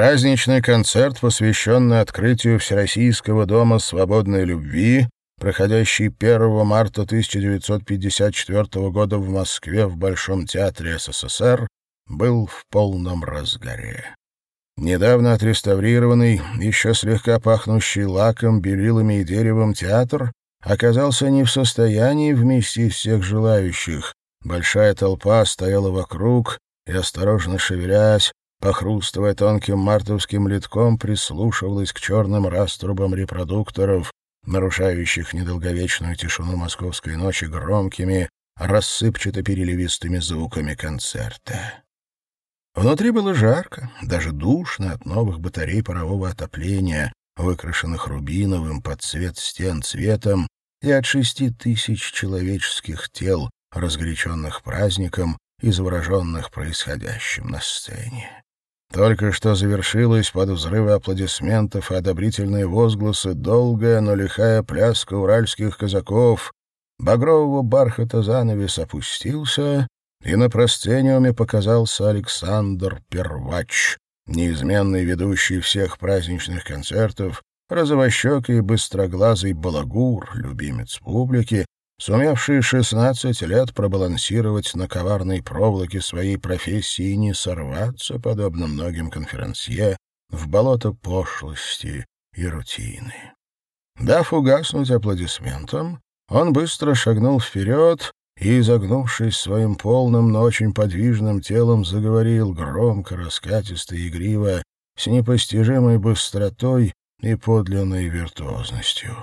Праздничный концерт, посвященный открытию Всероссийского дома свободной любви, проходящий 1 марта 1954 года в Москве в Большом театре СССР, был в полном разгаре. Недавно отреставрированный, еще слегка пахнущий лаком, белилами и деревом театр оказался не в состоянии вместить всех желающих. Большая толпа стояла вокруг и, осторожно шевелясь, похрустывая тонким мартовским литком, прислушивалась к черным раструбам репродукторов, нарушающих недолговечную тишину московской ночи громкими, рассыпчато-переливистыми звуками концерта. Внутри было жарко, даже душно от новых батарей парового отопления, выкрашенных рубиновым под цвет стен цветом, и от шести тысяч человеческих тел, разгоряченных праздником и завороженных происходящим на сцене. Только что завершилась под взрывы аплодисментов и одобрительные возгласы долгая, но лихая пляска уральских казаков. Багрового бархата занавес опустился, и на просцениуме показался Александр Первач, неизменный ведущий всех праздничных концертов, розовощекий и быстроглазый балагур, любимец публики, сумевший шестнадцать лет пробалансировать на коварной проволоке своей профессии и не сорваться, подобно многим конферансье, в болото пошлости и рутины. Дав угаснуть аплодисментам, он быстро шагнул вперед и, изогнувшись своим полным, но очень подвижным телом, заговорил громко, раскатисто и игриво, с непостижимой быстротой и подлинной виртуозностью.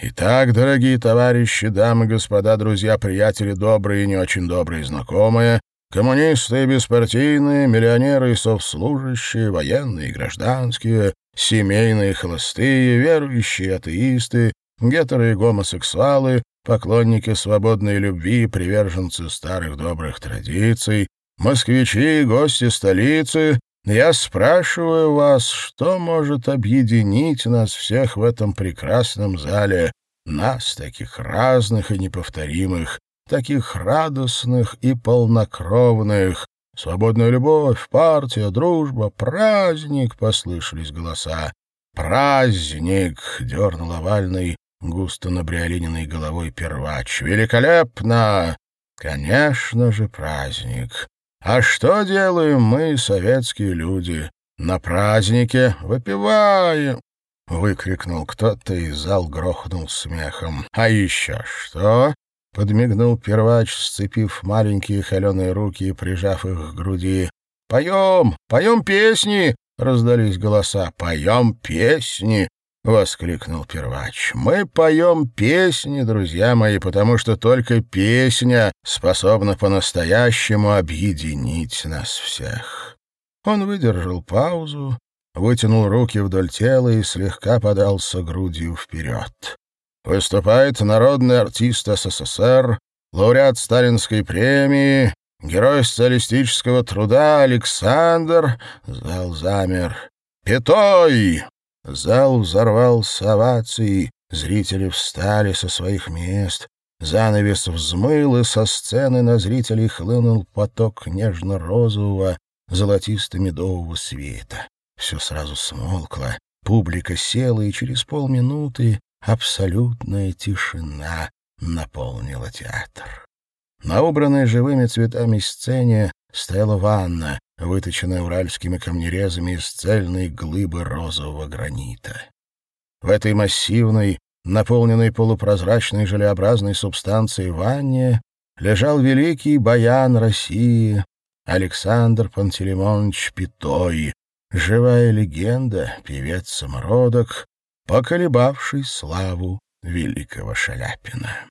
Итак, дорогие товарищи, дамы, господа, друзья, приятели, добрые и не очень добрые знакомые, коммунисты и беспартийные, миллионеры и совслужащие, военные и гражданские, семейные и холостые, верующие атеисты, гетеры и гомосексуалы, поклонники свободной любви и приверженцы старых добрых традиций, москвичи и гости столицы, я спрашиваю вас, что может объединить нас всех в этом прекрасном зале, нас, таких разных и неповторимых, таких радостных и полнокровных. Свободная любовь, партия, дружба, праздник, — послышались голоса. «Праздник!» — дернул овальный, густо набриолиненной головой первач. «Великолепно! Конечно же, праздник!» А что делаем мы, советские люди? На празднике выпиваем. — выкрикнул кто-то, и зал грохнул смехом. «А еще что?» — подмигнул первач, сцепив маленькие холеные руки и прижав их к груди. «Поем! Поем песни!» — раздались голоса. «Поем песни!» — воскликнул первач. «Мы поем песни, друзья мои, потому что только песня способна по-настоящему объединить нас всех». Он выдержал паузу, вытянул руки вдоль тела и слегка подался грудью вперед. Выступает народный артист СССР, лауреат Сталинской премии, герой социалистического труда Александр, зал замер, Пятой! Зал взорвался овацией, зрители встали со своих мест. Занавес взмыл, и со сцены на зрителей хлынул поток нежно-розового, золотисто-медового света. Все сразу смолкло, публика села, и через полминуты абсолютная тишина наполнила театр. На убранной живыми цветами сцене стояла ванна, выточенная уральскими камнерезами из цельной глыбы розового гранита. В этой массивной, наполненной полупрозрачной желеобразной субстанцией ванне лежал великий баян России Александр Пантелеймонович Питой, живая легенда, певец-самородок, поколебавший славу великого Шаляпина.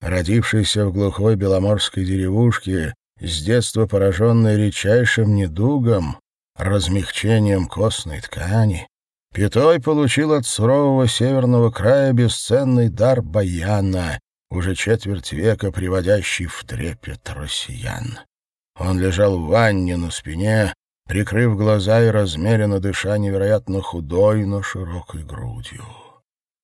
Родившийся в глухой беломорской деревушке, с детства пораженный редчайшим недугом, размягчением костной ткани, Пятой получил от сурового северного края бесценный дар баяна, уже четверть века приводящий в трепет россиян. Он лежал в ванне на спине, прикрыв глаза и размеренно дыша невероятно худой, но широкой грудью.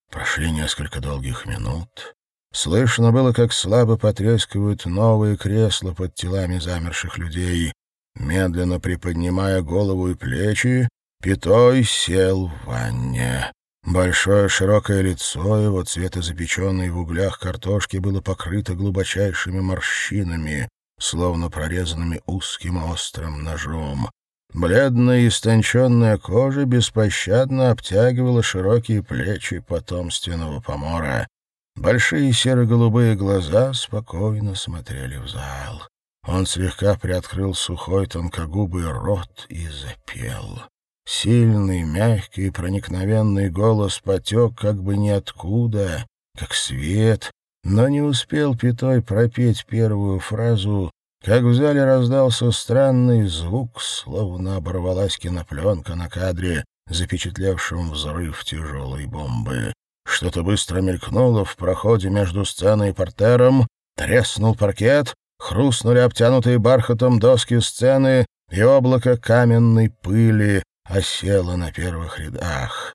Прошли несколько долгих минут. Слышно было, как слабо потрескивают новые кресла под телами замерших людей. Медленно приподнимая голову и плечи, Питой сел в ванне. Большое широкое лицо его, цвета запеченной в углях картошки, было покрыто глубочайшими морщинами, словно прорезанными узким острым ножом. Бледная и истонченная кожа беспощадно обтягивала широкие плечи потомственного помора. Большие серо-голубые глаза спокойно смотрели в зал. Он слегка приоткрыл сухой тонкогубый рот и запел. Сильный, мягкий, проникновенный голос потек как бы ниоткуда, как свет, но не успел Пятой пропеть первую фразу, как в зале раздался странный звук, словно оборвалась кинопленка на кадре, запечатлевшем взрыв тяжелой бомбы. Что-то быстро мелькнуло в проходе между сценой и портером, треснул паркет, хрустнули обтянутые бархатом доски сцены, и облако каменной пыли осело на первых рядах.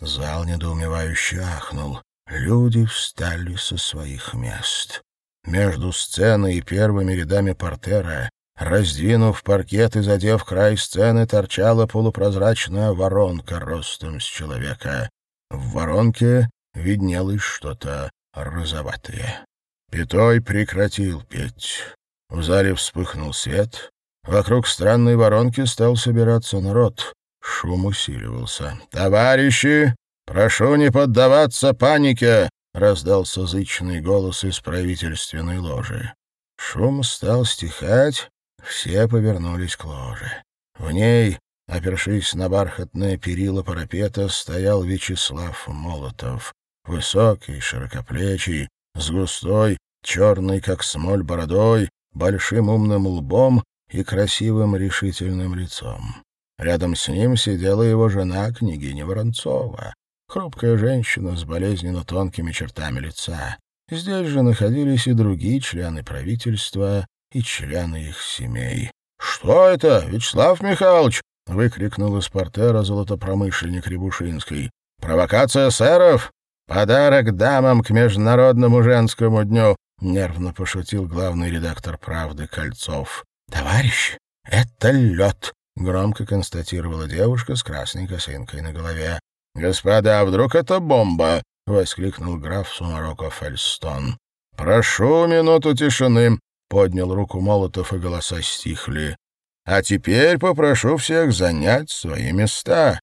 Зал недоумевающе ахнул. Люди встали со своих мест. Между сценой и первыми рядами портера, раздвинув паркет и задев край сцены, торчала полупрозрачная воронка ростом с человека. В воронке виднелось что-то розоватое. Пятой прекратил петь. В зале вспыхнул свет. Вокруг странной воронки стал собираться народ. Шум усиливался. «Товарищи, прошу не поддаваться панике!» — раздался зычный голос из правительственной ложи. Шум стал стихать, все повернулись к ложе. В ней, опершись на бархатное перила парапета, стоял Вячеслав Молотов. Высокий, широкоплечий, с густой, черной, как смоль, бородой, большим умным лбом и красивым решительным лицом. Рядом с ним сидела его жена, княгиня Воронцова хрупкая женщина с болезненно тонкими чертами лица. Здесь же находились и другие члены правительства, и члены их семей. «Что это, Вячеслав Михайлович?» — выкрикнул из портера золотопромышленник Рябушинский. «Провокация сэров? Подарок дамам к Международному женскому дню!» — нервно пошутил главный редактор «Правды» Кольцов. «Товарищ, это лед!» — громко констатировала девушка с красной косынкой на голове. «Господа, а вдруг это бомба?» — воскликнул граф Сумароко Фельстон. «Прошу минуту тишины», — поднял руку Молотов, и голоса стихли. «А теперь попрошу всех занять свои места».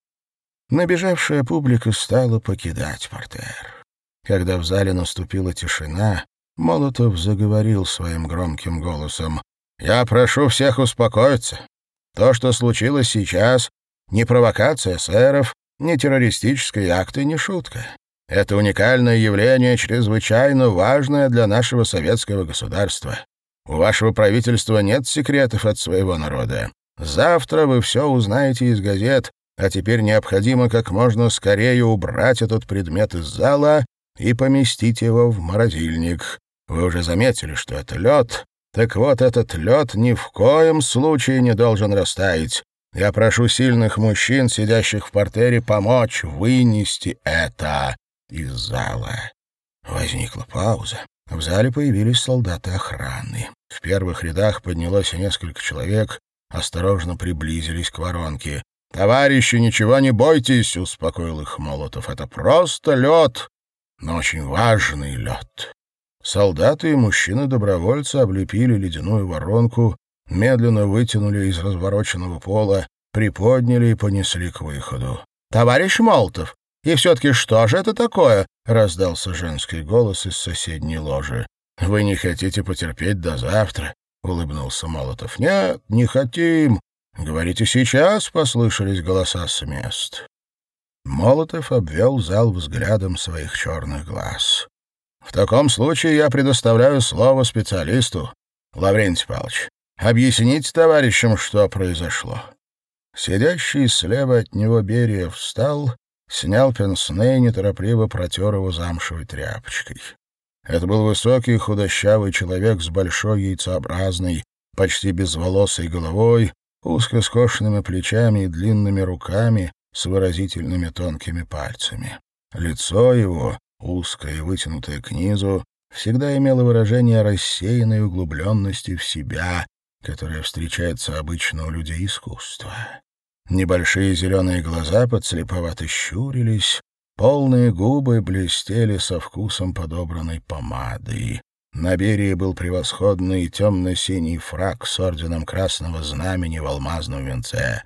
Набежавшая публика стала покидать портер. Когда в зале наступила тишина, Молотов заговорил своим громким голосом. «Я прошу всех успокоиться. То, что случилось сейчас, не провокация сэров, не террористический акт и не шутка. Это уникальное явление, чрезвычайно важное для нашего советского государства. У вашего правительства нет секретов от своего народа. Завтра вы все узнаете из газет, а теперь необходимо как можно скорее убрать этот предмет из зала и поместить его в морозильник. Вы уже заметили, что это лед. Так вот, этот лед ни в коем случае не должен растаять. Я прошу сильных мужчин, сидящих в портере, помочь вынести это из зала. Возникла пауза. В зале появились солдаты охраны. В первых рядах поднялось несколько человек, осторожно приблизились к воронке. «Товарищи, ничего не бойтесь!» — успокоил их Молотов. «Это просто лед, но очень важный лед». Солдаты и мужчины-добровольцы облепили ледяную воронку, медленно вытянули из развороченного пола, приподняли и понесли к выходу. «Товарищ Молотов, и все-таки что же это такое?» — раздался женский голос из соседней ложи. «Вы не хотите потерпеть до завтра?» — улыбнулся Молотов. «Нет, не хотим. Говорите сейчас», — послышались голоса с мест. Молотов обвел зал взглядом своих черных глаз. «В таком случае я предоставляю слово специалисту. Лаврентий Павлович, Объясните товарищам, что произошло». Сидящий слева от него Берия встал, снял пенсне и неторопливо протер его замшевой тряпочкой. Это был высокий худощавый человек с большой яйцеобразной, почти безволосой головой, узко скошенными плечами и длинными руками с выразительными тонкими пальцами. Лицо его, узкое и вытянутое к низу, всегда имело выражение рассеянной углубленности в себя, которая встречается обычно у людей искусства. Небольшие зеленые глаза подслеповато щурились, полные губы блестели со вкусом подобранной помады. На Берии был превосходный темно-синий фраг с орденом Красного Знамени в алмазном венце.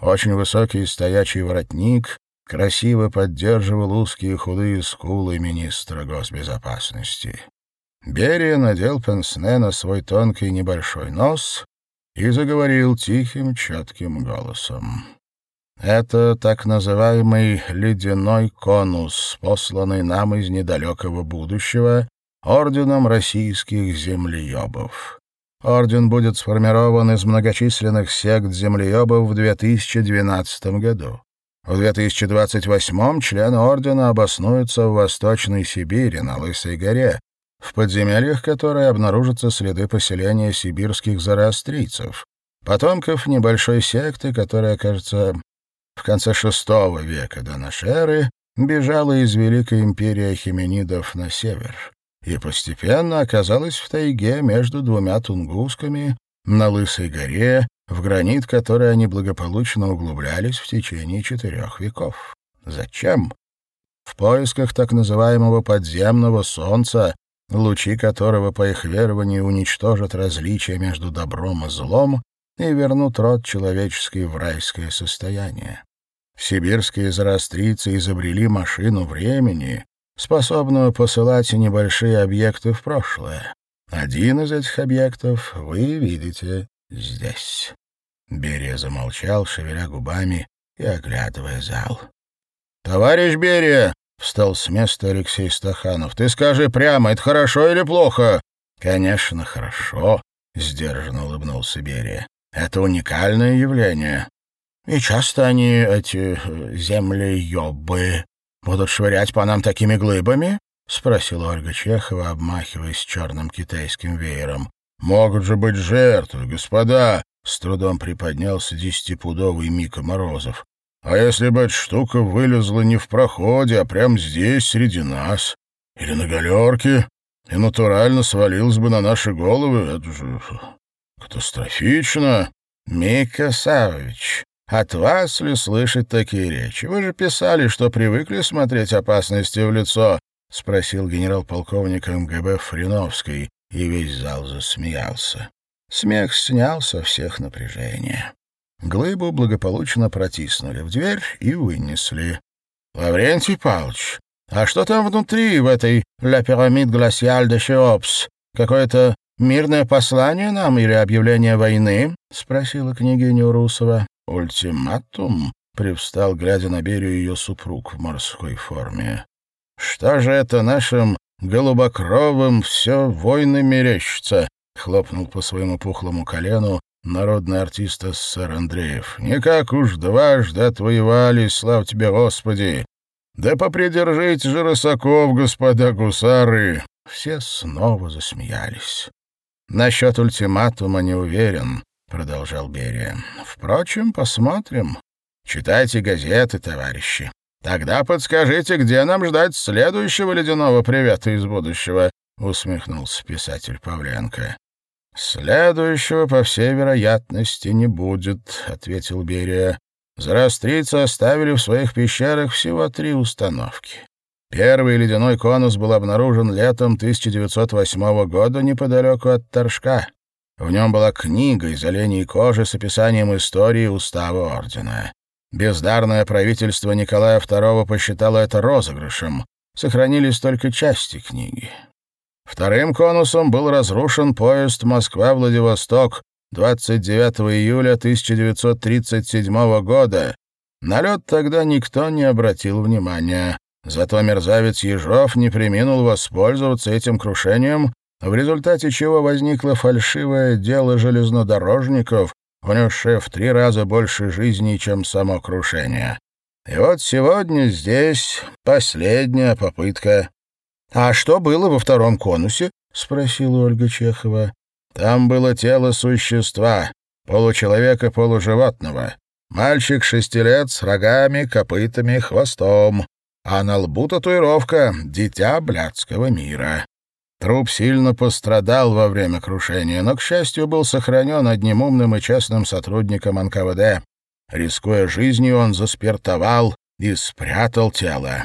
Очень высокий стоячий воротник красиво поддерживал узкие худые скулы министра госбезопасности. Берия надел пенсне на свой тонкий небольшой нос и заговорил тихим, четким голосом. Это так называемый «ледяной конус», посланный нам из недалекого будущего Орденом российских землеебов. Орден будет сформирован из многочисленных сект землеебов в 2012 году. В 2028 члены ордена обоснуются в Восточной Сибири, на Лысой горе, в подземельях которой обнаружатся следы поселения сибирских зороастрийцев, потомков небольшой секты, которая, кажется, в конце VI века до нашей эры бежала из Великой империи Ахименидов на север и постепенно оказалась в тайге между двумя тунгусками на Лысой горе, в гранит которой они благополучно углублялись в течение четырех веков. Зачем? В поисках так называемого подземного солнца, лучи которого, по их верованию, уничтожат различия между добром и злом и вернут род человеческий в райское состояние. Сибирские зороастрийцы изобрели машину времени, способную посылать небольшие объекты в прошлое. Один из этих объектов вы видите здесь. Берия замолчал, шевеля губами и оглядывая зал. «Товарищ Берия!» — встал с места Алексей Стаханов. «Ты скажи прямо, это хорошо или плохо?» «Конечно, хорошо», — сдержанно улыбнулся Берия. «Это уникальное явление. И часто они, эти э, землеёбы, будут швырять по нам такими глыбами?» — спросила Ольга Чехова, обмахиваясь черным китайским веером. «Могут же быть жертвы, господа!» — с трудом приподнялся десятипудовый Мика Морозов. «А если бы эта штука вылезла не в проходе, а прямо здесь, среди нас, или на галерке, и натурально свалилась бы на наши головы, это же катастрофично!» «Мика Савович, от вас ли слышать такие речи? Вы же писали, что привыкли смотреть опасности в лицо, — спросил генерал-полковник МГБ Фриновский, и весь зал засмеялся. Смех снял со всех напряжение. Глыбу благополучно протиснули в дверь и вынесли. — Лаврентий Павлович, а что там внутри, в этой «Ля пирамид гласиаль де Шеопс»? Какое-то мирное послание нам или объявление войны? — спросила княгиня Урусова. «Ультиматум?» — привстал, глядя на Берию ее супруг в морской форме. «Что же это нашим голубокровым все войны мерещится?» — хлопнул по своему пухлому колену народный артист СССР Андреев. «Никак уж дважды отвоевали, слав тебе, Господи! Да попридержите же рысаков, господа гусары!» Все снова засмеялись. Насчет ультиматума не уверен. — продолжал Берия. «Впрочем, посмотрим. Читайте газеты, товарищи. Тогда подскажите, где нам ждать следующего ледяного привета из будущего?» — усмехнулся писатель Павленко. «Следующего, по всей вероятности, не будет», — ответил Берия. Зарастрийцы оставили в своих пещерах всего три установки. Первый ледяной конус был обнаружен летом 1908 года неподалеку от Торжка. В нем была книга из оленей кожи с описанием истории устава ордена. Бездарное правительство Николая II посчитало это розыгрышем. Сохранились только части книги. Вторым конусом был разрушен поезд Москва-Владивосток 29 июля 1937 года. На лед тогда никто не обратил внимания. Зато мерзавец Ежов не приминул воспользоваться этим крушением в результате чего возникло фальшивое дело железнодорожников, унесшее в три раза больше жизней, чем само крушение. И вот сегодня здесь последняя попытка. — А что было во втором конусе? — спросила Ольга Чехова. — Там было тело существа, получеловека-полуживотного. Мальчик шести лет с рогами, копытами, хвостом. А на лбу татуировка «Дитя блядского мира». Труп сильно пострадал во время крушения, но, к счастью, был сохранен одним умным и честным сотрудником НКВД. Рискуя жизнью, он заспиртовал и спрятал тело.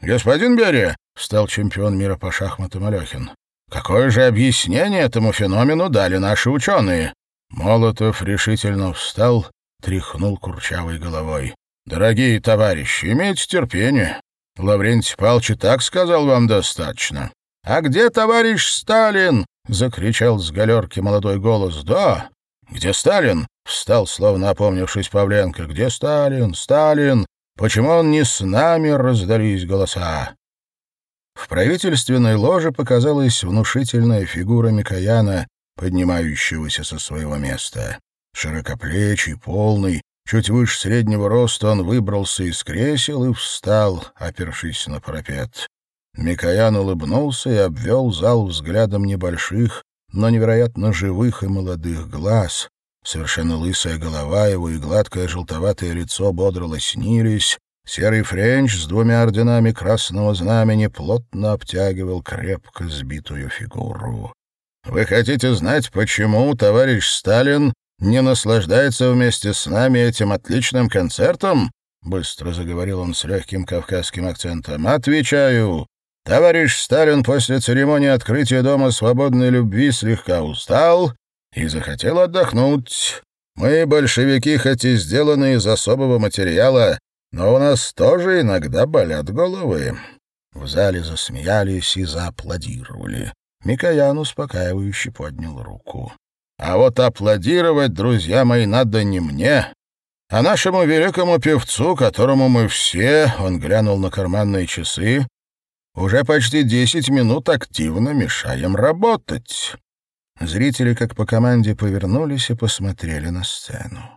«Господин Берия!» — встал чемпион мира по шахматам Алехин. «Какое же объяснение этому феномену дали наши ученые?» Молотов решительно встал, тряхнул курчавой головой. «Дорогие товарищи, имейте терпение. Лаврентий Павлович так сказал вам достаточно. «А где товарищ Сталин?» — закричал с галерки молодой голос. «Да, где Сталин?» — встал, словно опомнившись Павленко. «Где Сталин? Сталин? Почему он не с нами?» — раздались голоса. В правительственной ложе показалась внушительная фигура Микояна, поднимающегося со своего места. Широкоплечий, полный, чуть выше среднего роста он выбрался из кресел и встал, опершись на парапет. Микоян улыбнулся и обвел зал взглядом небольших, но невероятно живых и молодых глаз. Совершенно лысая голова его и гладкое желтоватое лицо бодро лоснились. Серый френч с двумя орденами Красного Знамени плотно обтягивал крепко сбитую фигуру. «Вы хотите знать, почему товарищ Сталин не наслаждается вместе с нами этим отличным концертом?» Быстро заговорил он с легким кавказским акцентом. «Отвечаю. Товарищ Сталин после церемонии открытия Дома свободной любви слегка устал и захотел отдохнуть. Мы, большевики, хоть и сделаны из особого материала, но у нас тоже иногда болят головы». В зале засмеялись и зааплодировали. Микоян успокаивающе поднял руку. «А вот аплодировать, друзья мои, надо не мне, а нашему великому певцу, которому мы все, — он глянул на карманные часы, уже почти десять минут активно мешаем работать. Зрители, как по команде, повернулись и посмотрели на сцену.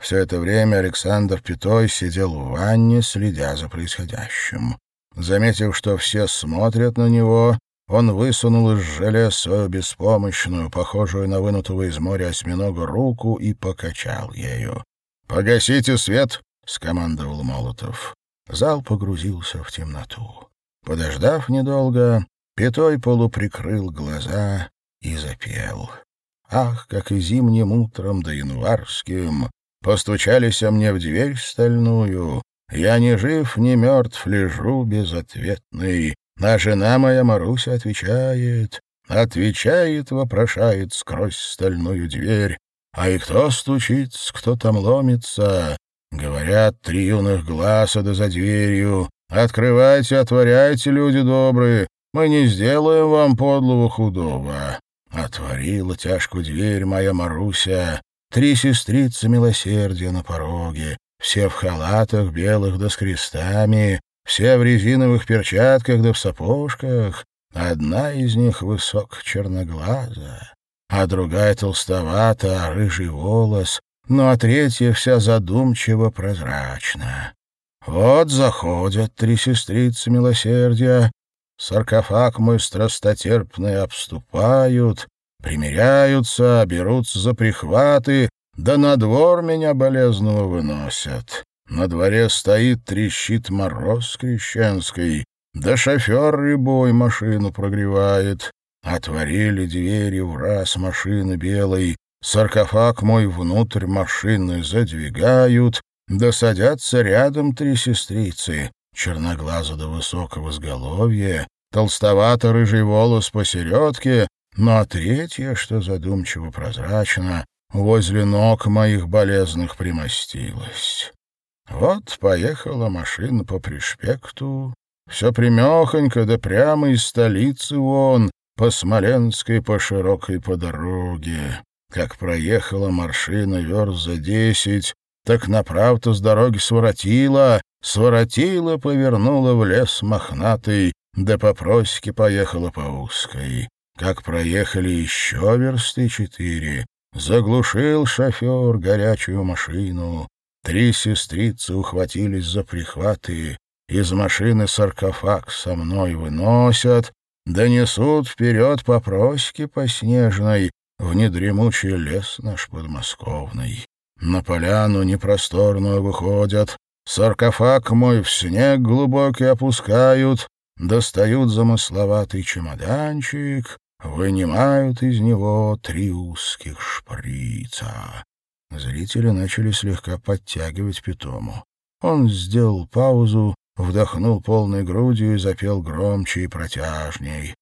Все это время Александр Пятой сидел в ванне, следя за происходящим. Заметив, что все смотрят на него, он высунул из желе свою беспомощную, похожую на вынутого из моря осьминога, руку и покачал ею. «Погасите свет!» — скомандовал Молотов. Зал погрузился в темноту. Подождав недолго, Пятой полуприкрыл глаза и запел. Ах, как и зимним утром да январским Постучались мне в дверь стальную, Я ни жив, ни мертв, лежу безответный. А жена моя Маруся отвечает, Отвечает, вопрошает сквозь стальную дверь. А и кто стучит, кто там ломится? Говорят, три юных глаза да за дверью. Открывайте, отворяйте, люди добрые, мы не сделаем вам подлого худого. Отворила тяжкую дверь моя Маруся, три сестрицы милосердия на пороге, все в халатах белых да с крестами, все в резиновых перчатках да в сапожках, одна из них высок черноглаза, а другая толстовата, а рыжий волос, ну а третья вся задумчиво прозрачна. Вот заходят три сестрицы милосердия, саркофаг мой страстотерпный обступают, примиряются, берутся за прихваты, да на двор меня болезного выносят. На дворе стоит, трещит мороз крещенский, да шофер рябой машину прогревает. Отворили двери в раз машины белой, саркофаг мой внутрь машины задвигают, да садятся рядом три сестрицы, черноглаза до высокого сголовья, толстовато-рыжий волос посередке, ну а третья, что задумчиво прозрачно, возле ног моих болезных примостилась. Вот поехала машина по пришпекту, все примехонько, да прямо из столицы вон, по Смоленской, по широкой по дороге. Как проехала машина верст за десять, так направо-то с дороги своротила, своротила, повернула в лес мохнатый, да по просеке поехала по узкой. Как проехали еще версты четыре, заглушил шофер горячую машину. Три сестрицы ухватились за прихваты, из машины саркофаг со мной выносят, донесут вперед по просеке по снежной в недремучий лес наш подмосковный. На поляну непросторную выходят, саркофаг мой в снег глубокий опускают, достают замысловатый чемоданчик, вынимают из него три узких шприца. Зрители начали слегка подтягивать питому. Он сделал паузу, вдохнул полной грудью и запел громче и протяжней.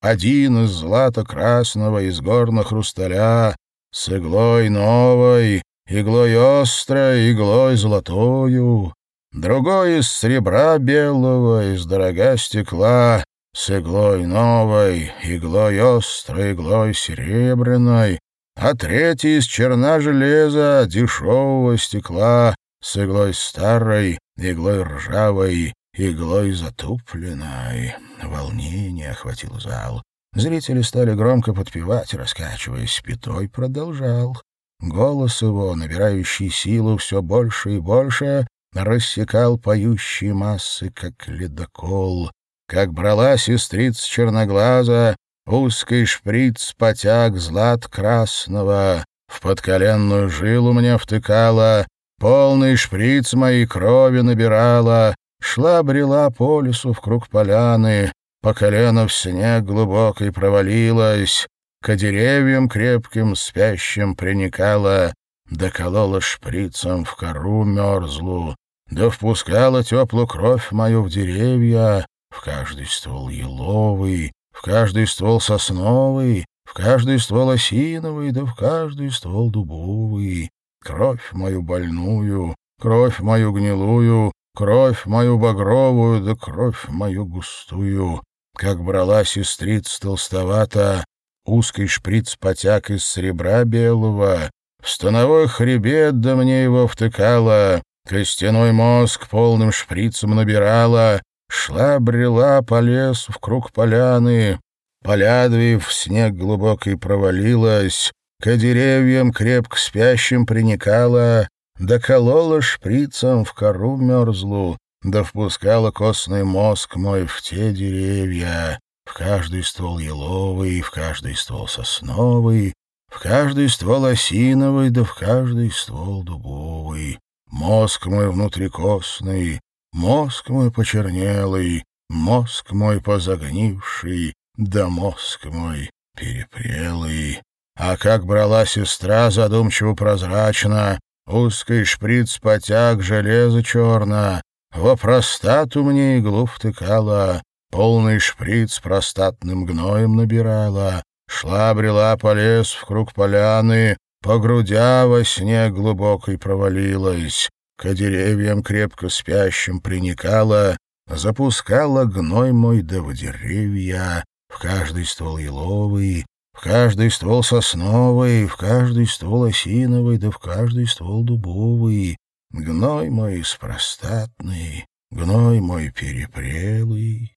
Один из злато-красного, из горна хрусталя, с иглой новой, иглой острой, иглой золотою, другой из серебра белого, из дорога стекла, с иглой новой, иглой острой, иглой серебряной, а третий из черна железа, дешевого стекла, с иглой старой, иглой ржавой, иглой затупленной. Волнение охватило зал. Зрители стали громко подпевать, раскачиваясь. Пятой продолжал. Голос его, набирающий силу все больше и больше, рассекал поющие массы, как ледокол. Как брала сестриц черноглаза, узкий шприц потяг злат красного, в подколенную жилу мне втыкала, полный шприц моей крови набирала, шла брела по лесу в круг поляны, по колено в снег глубокой провалилась, к деревьям крепким спящим приникала, доколола шприцем в кору мерзлу, да впускала теплую кровь мою в деревья, в каждый ствол еловый, в каждый ствол сосновый, в каждый ствол осиновый, да в каждый ствол дубовый. Кровь мою больную, кровь мою гнилую, кровь мою багровую, да кровь мою густую. Как брала сестриц толстовата, узкий шприц потяг из серебра белого, в становой хребет да мне его втыкала, костяной мозг полным шприцем набирала, Шла, брела по лесу в круг поляны, полядвив, снег глубокий провалилась, к деревьям крепко спящим приникала, доколола шприцем в кору мерзлу, да впускала костный мозг мой в те деревья, в каждый ствол еловый, в каждый ствол сосновый, в каждый ствол осиновый, да в каждый ствол дубовый. Мозг мой внутрикостный, Мозг мой почернелый, мозг мой позагнивший, да мозг мой перепрелый. А как брала сестра задумчиво прозрачно, узкий шприц потяг железо черно, во простату мне иглу втыкала, полный шприц простатным гноем набирала, шла брела по лесу в круг поляны, по грудя во снег глубокой провалилась, к деревьям крепко спящим приникала, запускала гной мой да в деревья, в каждый ствол еловый, в каждый ствол сосновый, в каждый ствол осиновый, да в каждый ствол дубовый, гной мой спростатный, гной мой перепрелый.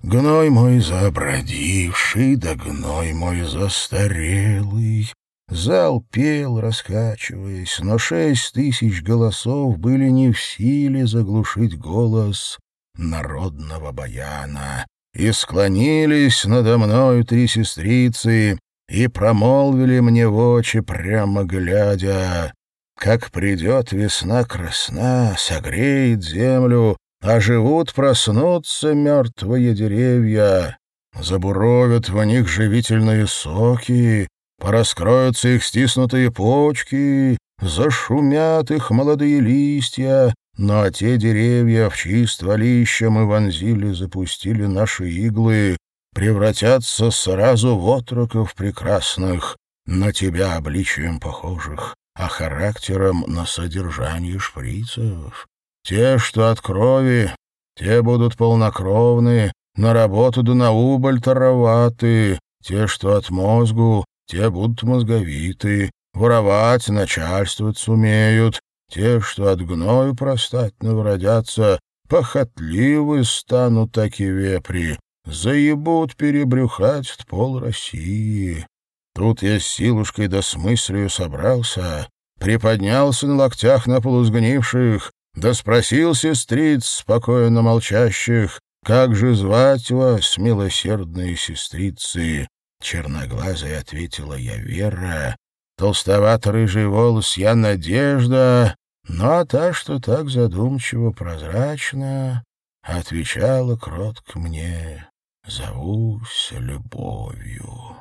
Гной мой забродивший, да гной мой застарелый, Зал пел, раскачиваясь, но шесть тысяч голосов были не в силе заглушить голос народного баяна. И склонились надо мною три сестрицы и промолвили мне в очи, прямо глядя, «Как придет весна красна, согреет землю, а живут проснутся мертвые деревья, забуровят в них живительные соки, Пораскроются их стиснутые почки, зашумят их молодые листья, но те деревья, в чьи стволища мы вонзили, запустили наши иглы, превратятся сразу в отроков прекрасных, на тебя обличием похожих, а характером на содержание шприцев. Те, что от крови, те будут полнокровны, на работу да на убыль тароваты, те, что от мозгу, те будут мозговитые, воровать, начальствовать сумеют. Те, что от гною простатного родятся, похотливы станут таки вепри, заебут перебрюхать пол России. Тут я с силушкой да с мыслью собрался, приподнялся на локтях на полузгнивших, да спросил сестриц, спокойно молчащих, как же звать вас, милосердные сестрицы? Черноглазая ответила я Вера, толстовато-рыжий волос я Надежда, но та, что так задумчиво прозрачно, отвечала кротко мне «Зовусь любовью».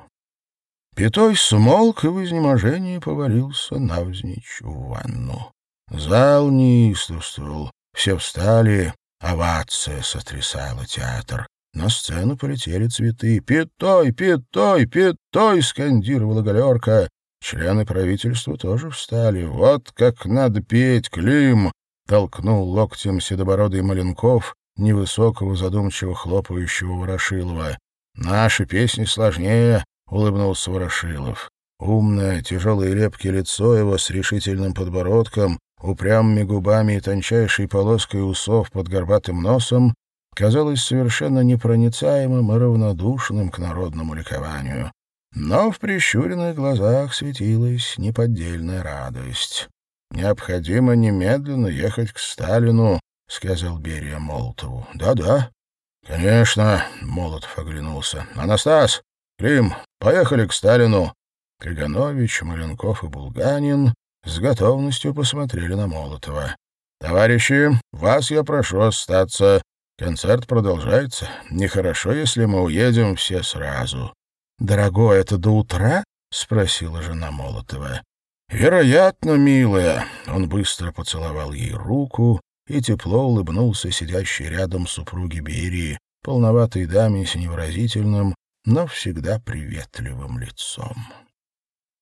Пятой смолк и в изнеможении повалился навзничь в ванну. Зал неистовствовал, все встали, овация сотрясала театр. На сцену полетели цветы. «Пятой! Пятой! Пятой!» — скандировала галерка. Члены правительства тоже встали. «Вот как надо петь, Клим!» — толкнул локтем седобородый Маленков, невысокого задумчиво хлопающего Ворошилова. «Наши песни сложнее», — улыбнулся Ворошилов. Умное, тяжелое и лепкое лицо его с решительным подбородком, упрямыми губами и тончайшей полоской усов под горбатым носом казалось совершенно непроницаемым и равнодушным к народному ликованию. Но в прищуренных глазах светилась неподдельная радость. «Необходимо немедленно ехать к Сталину», — сказал Берия Молотову. «Да-да». «Конечно», — Молотов оглянулся. «Анастас, Клим, поехали к Сталину». Криганович, Маленков и Булганин с готовностью посмотрели на Молотова. «Товарищи, вас я прошу остаться. Концерт продолжается. Нехорошо, если мы уедем все сразу. «Дорогой, это до утра?» — спросила жена Молотова. «Вероятно, милая». Он быстро поцеловал ей руку и тепло улыбнулся сидящей рядом супруге Берии, полноватой даме с невыразительным, но всегда приветливым лицом.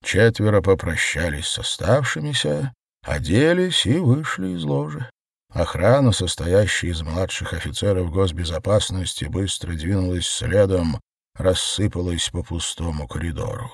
Четверо попрощались с оставшимися, оделись и вышли из ложи. Охрана, состоящая из младших офицеров госбезопасности, быстро двинулась следом, рассыпалась по пустому коридору.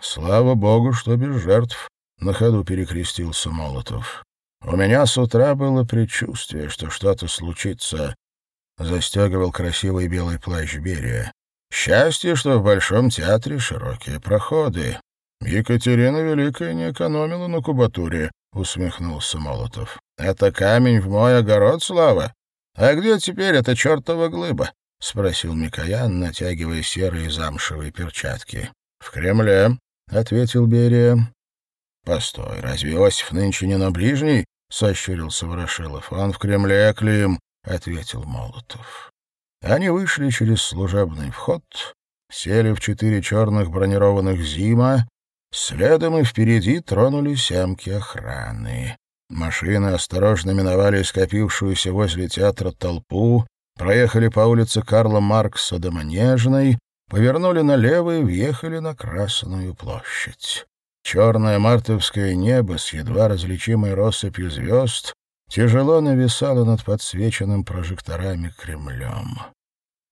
«Слава богу, что без жертв», — на ходу перекрестился Молотов. «У меня с утра было предчувствие, что что-то случится», — застегивал красивый белый плащ Берия. «Счастье, что в Большом театре широкие проходы. Екатерина Великая не экономила на кубатуре», — усмехнулся Молотов. «Это камень в мой огород, Слава? А где теперь эта чертова глыба?» — спросил Микоян, натягивая серые замшевые перчатки. «В Кремле», — ответил Берия. «Постой, разве Иосиф нынче не на ближней?» — сощурился Ворошилов. «Он в Кремле, Клим», — ответил Молотов. Они вышли через служебный вход, сели в четыре черных бронированных «Зима», следом и впереди тронулись эмки охраны. Машины осторожно миновали скопившуюся возле театра толпу, проехали по улице Карла Маркса до Манежной, повернули налево и въехали на Красную площадь. Черное мартовское небо с едва различимой россыпью звезд тяжело нависало над подсвеченным прожекторами Кремлем.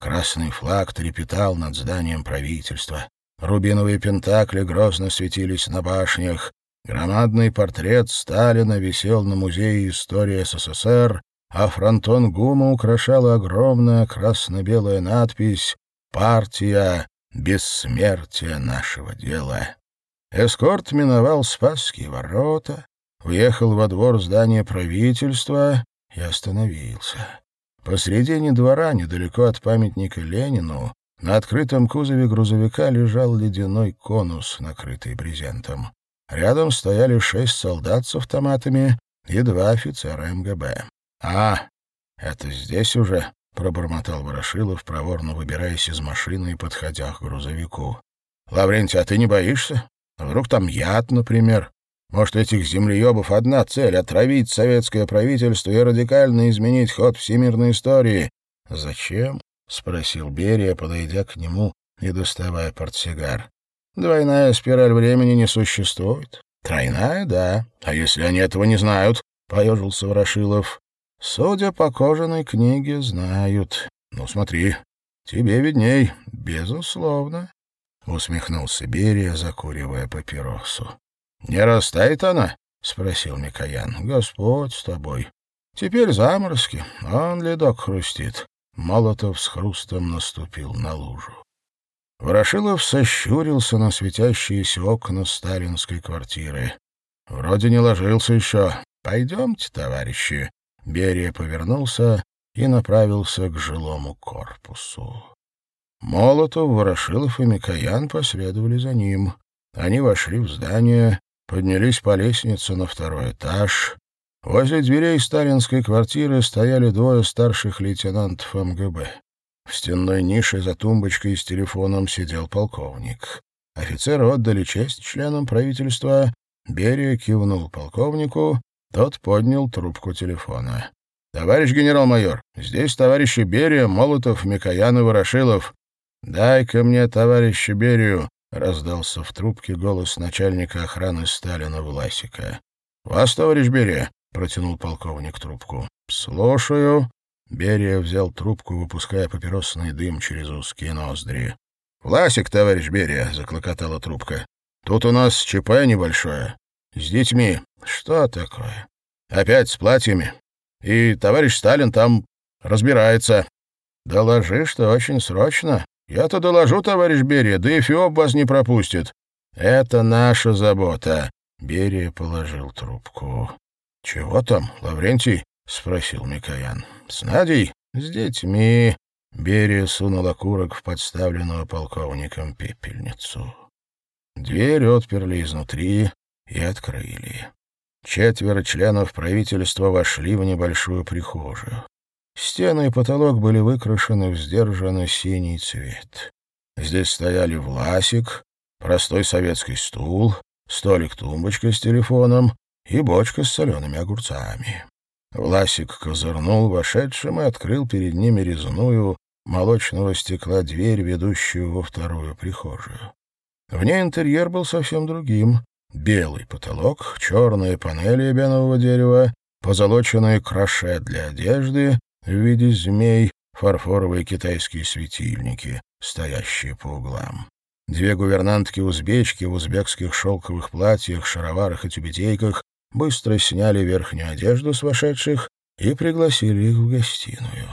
Красный флаг трепетал над зданием правительства. Рубиновые пентакли грозно светились на башнях. Громадный портрет Сталина висел на Музее истории СССР, а фронтон ГУМа украшала огромная красно-белая надпись «Партия бессмертия нашего дела». Эскорт миновал Спасские ворота, въехал во двор здания правительства и остановился. Посредине двора, недалеко от памятника Ленину, на открытом кузове грузовика лежал ледяной конус, накрытый брезентом. Рядом стояли шесть солдат с автоматами и два офицера МГБ. «А, это здесь уже?» — пробормотал Ворошилов, проворно выбираясь из машины и подходя к грузовику. «Лаврентий, а ты не боишься? Вдруг там яд, например? Может, этих землеебов одна цель — отравить советское правительство и радикально изменить ход всемирной истории?» «Зачем?» — спросил Берия, подойдя к нему и доставая портсигар. Двойная спираль времени не существует. Тройная — да. А если они этого не знают? — поежился Ворошилов. Судя по кожаной книге, знают. Ну, смотри, тебе видней. Безусловно. Усмехнулся Берия, закуривая папиросу. «Не растает она?» — спросил Микоян. «Господь с тобой. Теперь заморозки. Он ледок хрустит». Молотов с хрустом наступил на лужу. Ворошилов сощурился на светящиеся окна сталинской квартиры. «Вроде не ложился еще. Пойдемте, товарищи». Берия повернулся и направился к жилому корпусу. Молотов, Ворошилов и Микоян последовали за ним. Они вошли в здание, поднялись по лестнице на второй этаж. Возле дверей сталинской квартиры стояли двое старших лейтенантов МГБ. В стенной нише за тумбочкой с телефоном сидел полковник. Офицеры отдали честь членам правительства. Берия кивнул полковнику. Тот поднял трубку телефона. «Товарищ генерал-майор, здесь товарищи Берия, Молотов, Микоян и Ворошилов. Дай-ка мне товарища Берию», — раздался в трубке голос начальника охраны Сталина Власика. «Вас, товарищ Берия», — протянул полковник трубку. «Слушаю». Берия взял трубку, выпуская папиросный дым через узкие ноздри. «Власик, товарищ Берия», — заклокотала трубка. «Тут у нас ЧП небольшое. С детьми. Что такое? Опять с платьями. И товарищ Сталин там разбирается. Доложи, что очень срочно. Я-то доложу, товарищ Берия, да и Феоб вас не пропустит. Это наша забота. Берия положил трубку. «Чего там, Лаврентий?» — спросил Микоян. «С Надей? С детьми». Берия сунул окурок в подставленную полковником пепельницу. Дверь отперли изнутри и открыли. Четверо членов правительства вошли в небольшую прихожую. Стены и потолок были выкрашены в сдержанно синий цвет. Здесь стояли Власик, простой советский стул, столик-тумбочка с телефоном и бочка с солеными огурцами. Власик козырнул вошедшим и открыл перед ними резную молочного стекла дверь, ведущую во вторую прихожую. В ней интерьер был совсем другим. Белый потолок, черные панели эбенового дерева, позолоченные краше для одежды в виде змей, фарфоровые китайские светильники, стоящие по углам. Две гувернантки-узбечки в узбекских шелковых платьях, шароварах и тюбетейках быстро сняли верхнюю одежду с вошедших и пригласили их в гостиную.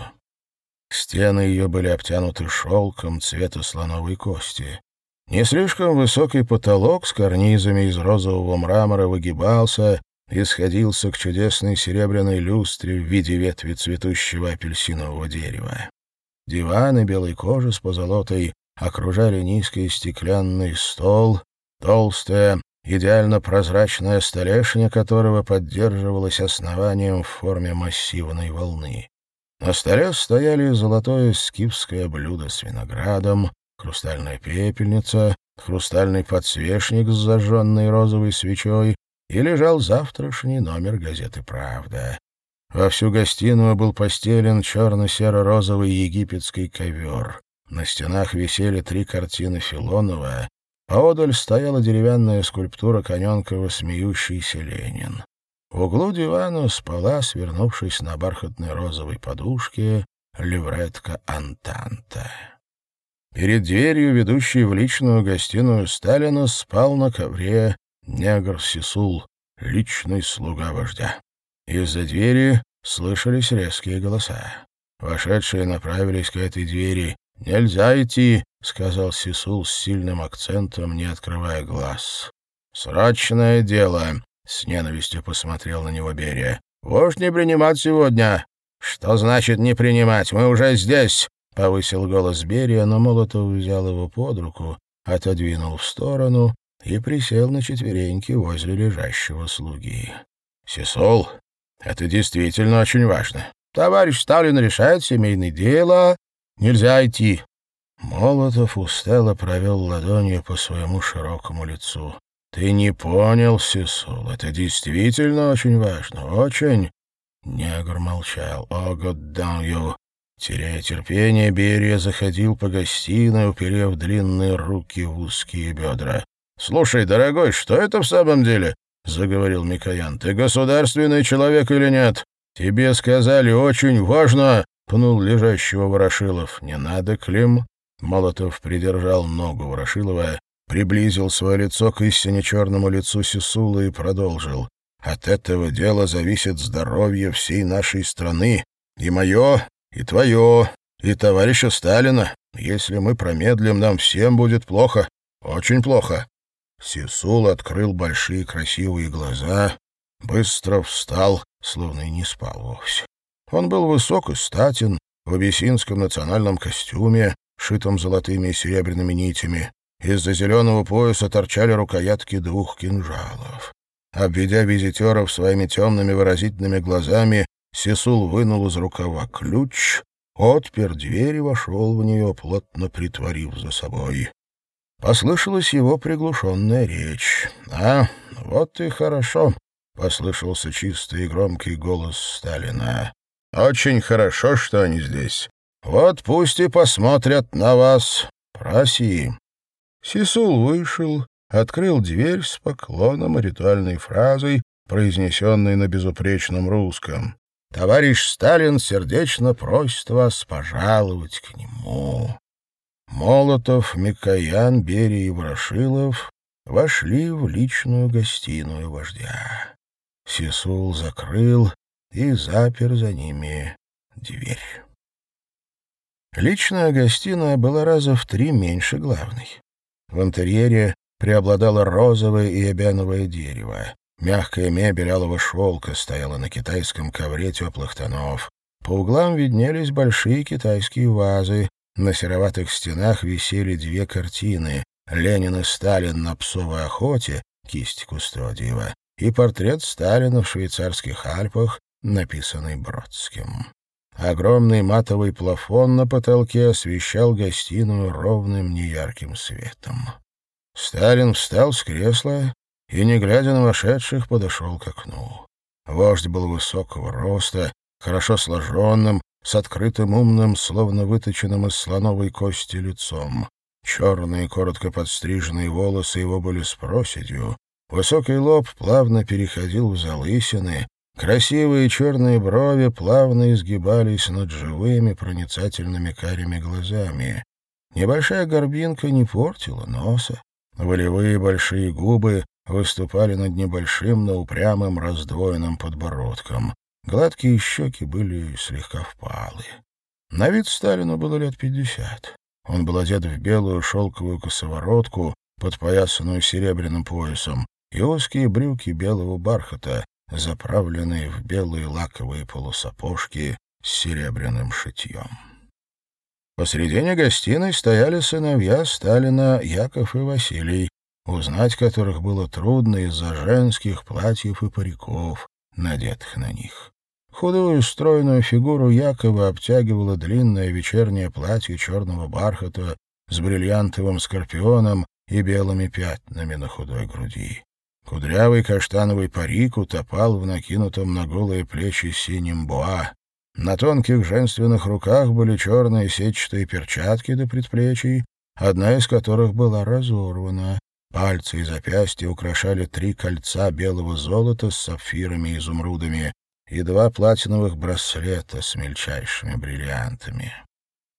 Стены ее были обтянуты шелком цвета слоновой кости. Не слишком высокий потолок с карнизами из розового мрамора выгибался и сходился к чудесной серебряной люстре в виде ветви цветущего апельсинового дерева. Диваны белой кожи с позолотой окружали низкий стеклянный стол, толстая, идеально прозрачная столешня которого поддерживалась основанием в форме массивной волны. На столе стояли золотое скифское блюдо с виноградом, хрустальная пепельница, хрустальный подсвечник с зажженной розовой свечой и лежал завтрашний номер газеты «Правда». Во всю гостиную был постелен черно-серо-розовый египетский ковер. На стенах висели три картины Филонова. Поодаль стояла деревянная скульптура Коненкова «Смеющийся Ленин». В углу дивана спала, свернувшись на бархатной розовой подушке, левретка Антанта. Перед дверью, ведущей в личную гостиную Сталина, спал на ковре негр Сисул, личный слуга вождя. Из-за двери слышались резкие голоса. Вошедшие направились к этой двери. «Нельзя идти», — сказал Сисул с сильным акцентом, не открывая глаз. «Срочное дело», — с ненавистью посмотрел на него Берия. «Вождь не принимать сегодня». «Что значит не принимать? Мы уже здесь. — повысил голос Берия, но Молотов взял его под руку, отодвинул в сторону и присел на четвереньки возле лежащего слуги. «Сесол, это действительно очень важно. Товарищ Сталин решает семейное дело. Нельзя идти». Молотов устало провел ладонью по своему широкому лицу. «Ты не понял, Сесул, это действительно очень важно, очень...» Негр молчал. «О, годдам Теряя терпение, Берия заходил по гостиной, уперев длинные руки в узкие бедра. «Слушай, дорогой, что это в самом деле?» — заговорил Микоян. «Ты государственный человек или нет? Тебе сказали, очень важно!» — пнул лежащего Ворошилов. «Не надо, Клим!» Молотов придержал ногу Ворошилова, приблизил свое лицо к истине черному лицу Сисула и продолжил. «От этого дела зависит здоровье всей нашей страны, и мое, и твое, и товарища Сталина. Если мы промедлим, нам всем будет плохо, очень плохо». Сисул открыл большие красивые глаза, быстро встал, словно и не спал вовсе. Он был высок и статен, в абиссинском национальном костюме, шитом золотыми и серебряными нитями. Из-за зеленого пояса торчали рукоятки двух кинжалов. Обведя визитеров своими темными выразительными глазами, Сесул вынул из рукава ключ, отпер дверь и вошел в нее, плотно притворив за собой. послышалась его приглушенная речь. «А, вот и хорошо», — послышался чистый и громкий голос Сталина. «Очень хорошо, что они здесь. Вот пусть и посмотрят на вас. Проси». Сисул вышел, открыл дверь с поклоном и ритуальной фразой, произнесенной на безупречном русском. «Товарищ Сталин сердечно просит вас пожаловать к нему». Молотов, Микоян, Берия и Ворошилов вошли в личную гостиную вождя. Сисул закрыл и запер за ними дверь. Личная гостиная была раза в три меньше главной. В интерьере преобладало розовое и обяновое дерево. Мягкая мебель алого шелка стояла на китайском ковре теплых тонов. По углам виднелись большие китайские вазы. На сероватых стенах висели две картины «Ленин и Сталин на псовой охоте» кисть Кустодиева и портрет Сталина в швейцарских Альпах, написанный Бродским. Огромный матовый плафон на потолке освещал гостиную ровным неярким светом. Сталин встал с кресла и, не глядя на вошедших, подошел к окну. Вождь был высокого роста, хорошо сложенным, с открытым умным, словно выточенным из слоновой кости лицом. Черные, коротко подстриженные волосы его были с проседью. Высокий лоб плавно переходил в залысины, красивые черные брови плавно изгибались над живыми проницательными карими глазами. Небольшая горбинка не портила носа. Волевые большие губы выступали над небольшим, но упрямым раздвоенным подбородком. Гладкие щеки были слегка впалы. На вид Сталину было лет пятьдесят. Он был одет в белую шелковую косоворотку, подпоясанную серебряным поясом, и узкие брюки белого бархата, заправленные в белые лаковые полусапожки с серебряным шитьем. Посредине гостиной стояли сыновья Сталина Яков и Василий, узнать которых было трудно из-за женских платьев и париков, надетых на них. Худую, стройную фигуру Якова обтягивало длинное вечернее платье черного бархата с бриллиантовым скорпионом и белыми пятнами на худой груди. Кудрявый каштановый парик утопал в накинутом на голые плечи синим боа. На тонких женственных руках были черные сетчатые перчатки до предплечий, одна из которых была разорвана. Пальцы и запястья украшали три кольца белого золота с сапфирами и изумрудами и два платиновых браслета с мельчайшими бриллиантами.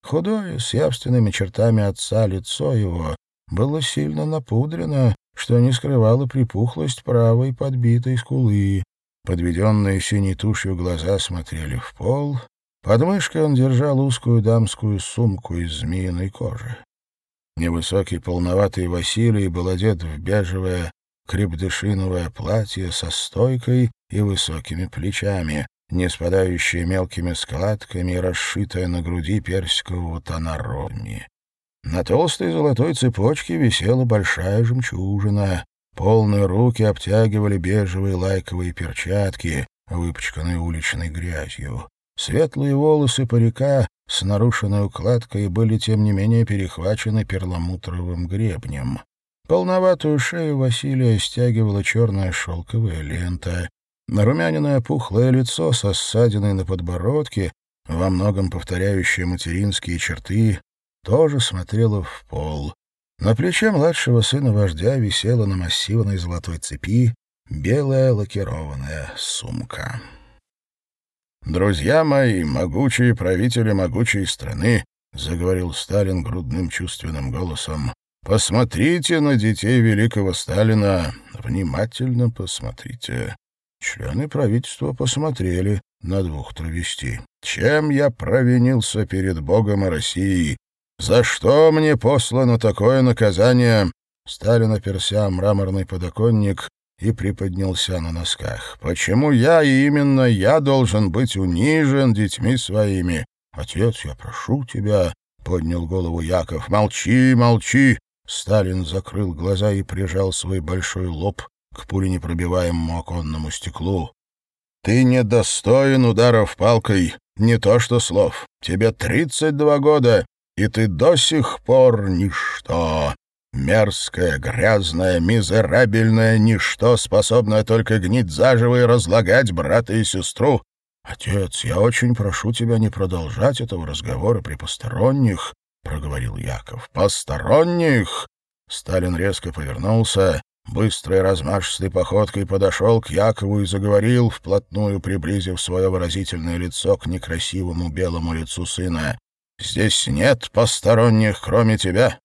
Худое, с явственными чертами отца лицо его было сильно напудрено, что не скрывало припухлость правой подбитой скулы. Подведенные синей тушью глаза смотрели в пол. Под мышкой он держал узкую дамскую сумку из змеиной кожи. Невысокий полноватый Василий был одет в бежевое крепдышиновое платье со стойкой и высокими плечами, не спадающее мелкими складками и расшитое на груди персикового тона роми. На толстой золотой цепочке висела большая жемчужина. Полные руки обтягивали бежевые лайковые перчатки, выпачканные уличной грязью. Светлые волосы парика с нарушенной укладкой были, тем не менее, перехвачены перламутровым гребнем. Полноватую шею Василия стягивала черная шелковая лента. Нарумяненное пухлое лицо со ссадиной на подбородке, во многом повторяющее материнские черты, тоже смотрело в пол. На плече младшего сына вождя висела на массивной золотой цепи белая лакированная сумка. «Друзья мои, могучие правители могучей страны», — заговорил Сталин грудным чувственным голосом, — «посмотрите на детей великого Сталина, внимательно посмотрите». Члены правительства посмотрели на двух травести. «Чем я провинился перед Богом и Россией? За что мне послано такое наказание?» Сталин оперся мраморный подоконник и приподнялся на носках. «Почему я и именно я должен быть унижен детьми своими? Отец, я прошу тебя!» — поднял голову Яков. «Молчи, молчи!» Сталин закрыл глаза и прижал свой большой лоб к пуленепробиваемому оконному стеклу. «Ты недостоин ударов палкой, не то что слов. Тебе тридцать два года, и ты до сих пор ничто. Мерзкое, грязное, мизерабельное ничто, способное только гнить заживо и разлагать брата и сестру. «Отец, я очень прошу тебя не продолжать этого разговора при посторонних», — проговорил Яков. «Посторонних!» Сталин резко повернулся, быстрой размашистой походкой подошел к Якову и заговорил, вплотную приблизив свое выразительное лицо к некрасивому белому лицу сына. «Здесь нет посторонних, кроме тебя.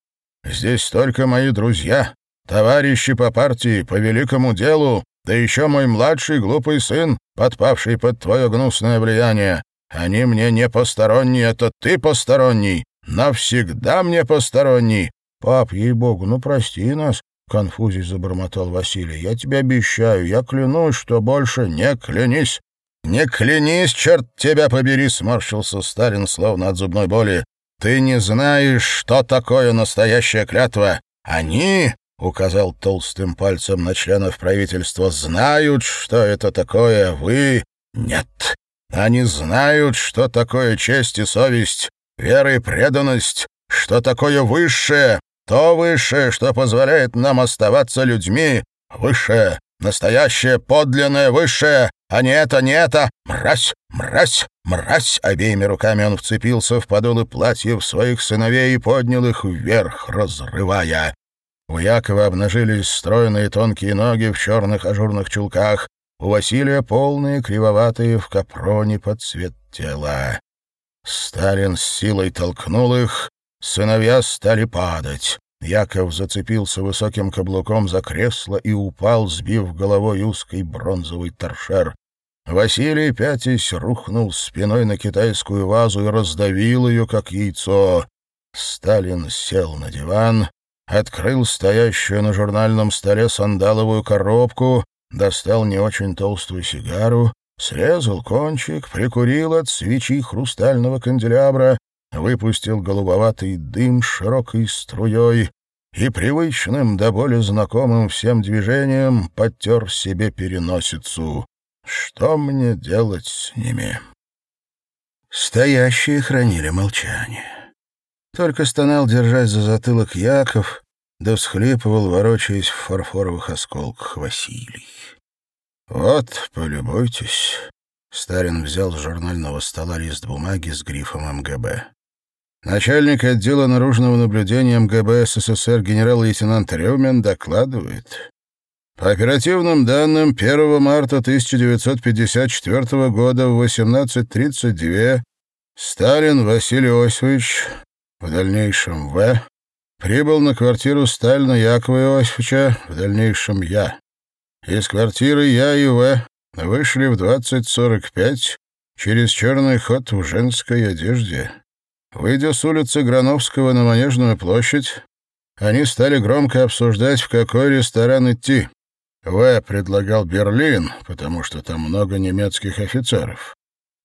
Здесь только мои друзья, товарищи по партии, по великому делу, да еще мой младший глупый сын, подпавший под твое гнусное влияние. Они мне не посторонние, это ты посторонний, навсегда мне посторонний. Пап, ей-богу, ну прости нас, — конфузись забормотал Василий. «Я тебе обещаю, я клянусь, что больше не клянись». «Не клянись, черт тебя побери!» — сморщился Сталин, словно от зубной боли. Ты не знаешь, что такое настоящая клятва. Они, — указал толстым пальцем на членов правительства, — знают, что это такое. Вы — нет. Они знают, что такое честь и совесть, вера и преданность, что такое высшее, то высшее, что позволяет нам оставаться людьми, высшее, настоящее, подлинное высшее, а не это, не это! Мразь! Мразь! Мразь!» Обеими руками он вцепился в подолы платьев своих сыновей и поднял их вверх, разрывая. У Якова обнажились стройные тонкие ноги в черных ажурных чулках, у Василия полные, кривоватые, в капроне под цвет тела. Сталин с силой толкнул их, сыновья стали падать. Яков зацепился высоким каблуком за кресло и упал, сбив головой узкий бронзовый торшер. Василий, пятясь, рухнул спиной на китайскую вазу и раздавил ее, как яйцо. Сталин сел на диван, открыл стоящую на журнальном столе сандаловую коробку, достал не очень толстую сигару, срезал кончик, прикурил от свечи хрустального канделябра выпустил голубоватый дым широкой струей и привычным до боли знакомым всем движением подтер себе переносицу. Что мне делать с ними? Стоящие хранили молчание. Только стонал, держась за затылок Яков, да всхлипывал, ворочаясь в фарфоровых осколках Василий. «Вот, полюбуйтесь». Старин взял с журнального стола лист бумаги с грифом МГБ. Начальник отдела наружного наблюдения МГБ СССР генерал-лейтенант Рюмин докладывает. По оперативным данным, 1 марта 1954 года в 18.32 Сталин Василий Иосифович, в дальнейшем В., прибыл на квартиру Сталина Якова Иосифовича, в дальнейшем Я. Из квартиры Я и В. вышли в 20.45 через черный ход в женской одежде. Выйдя с улицы Грановского на Манежную площадь, они стали громко обсуждать, в какой ресторан идти. В. предлагал Берлин, потому что там много немецких офицеров.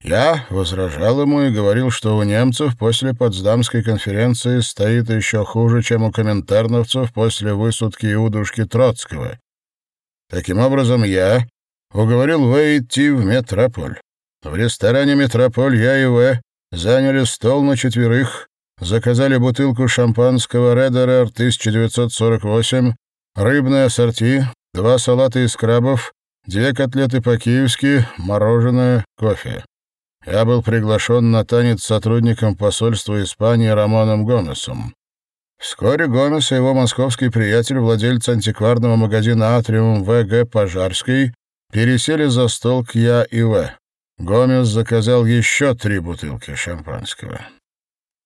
Я возражал ему и говорил, что у немцев после Потсдамской конференции стоит еще хуже, чем у комментарновцев после высадки Иудушки Троцкого. Таким образом, я уговорил В. идти в метрополь. В ресторане «Метрополь» я и В заняли стол на четверых, заказали бутылку шампанского «Редерер» 1948, рыбное ассорти, два салата из крабов, две котлеты по-киевски, мороженое, кофе. Я был приглашен на танец сотрудником посольства Испании Рамоном Гомесом. Вскоре Гомес и его московский приятель, владелец антикварного магазина «Атриум» В.Г. Пожарский, пересели за стол к Я и В. Гомес заказал еще три бутылки шампанского.